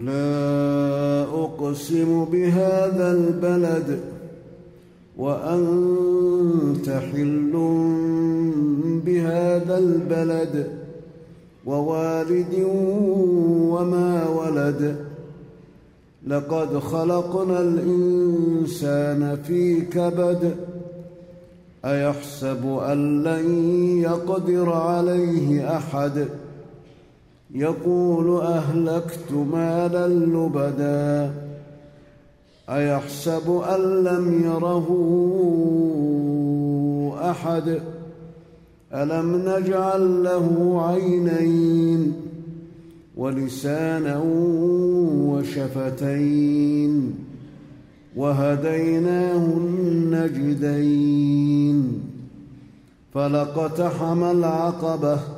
لا أقسم بهذا البلد وأنت حل بهذا البلد ووالد وما ولد. لقد خلقنا الإنسان في كبد. أيحسب أن لن يقدر عليه أحد؟ يقول أهلكت مالا لبدا أيحسب أن لم يره أحد؟ ألم نجعل له عينين ولسانا وشفتين وهديناه النجدين فلقتحم العقبه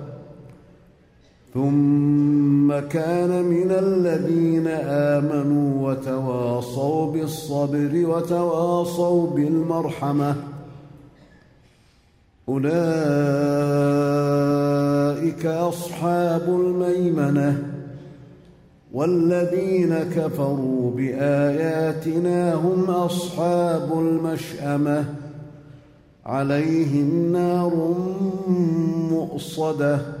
ثم كان من الذين آمنوا وتواصوا بالصبر وتواصوا بالمرحمة. أولئك أصحاب الميمنة والذين كفروا بآياتنا هم أصحاب المشأمة. عليهم نار مؤصدة.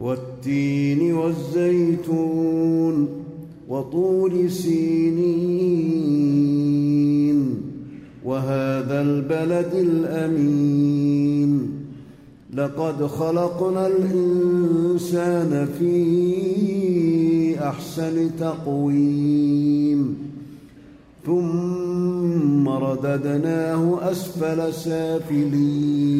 والتين والزيتون وطور سينين وهذا البلد الأمين. لقد خلقنا الإنسان في أحسن تقويم. ثم رددناه أسفل سافلين.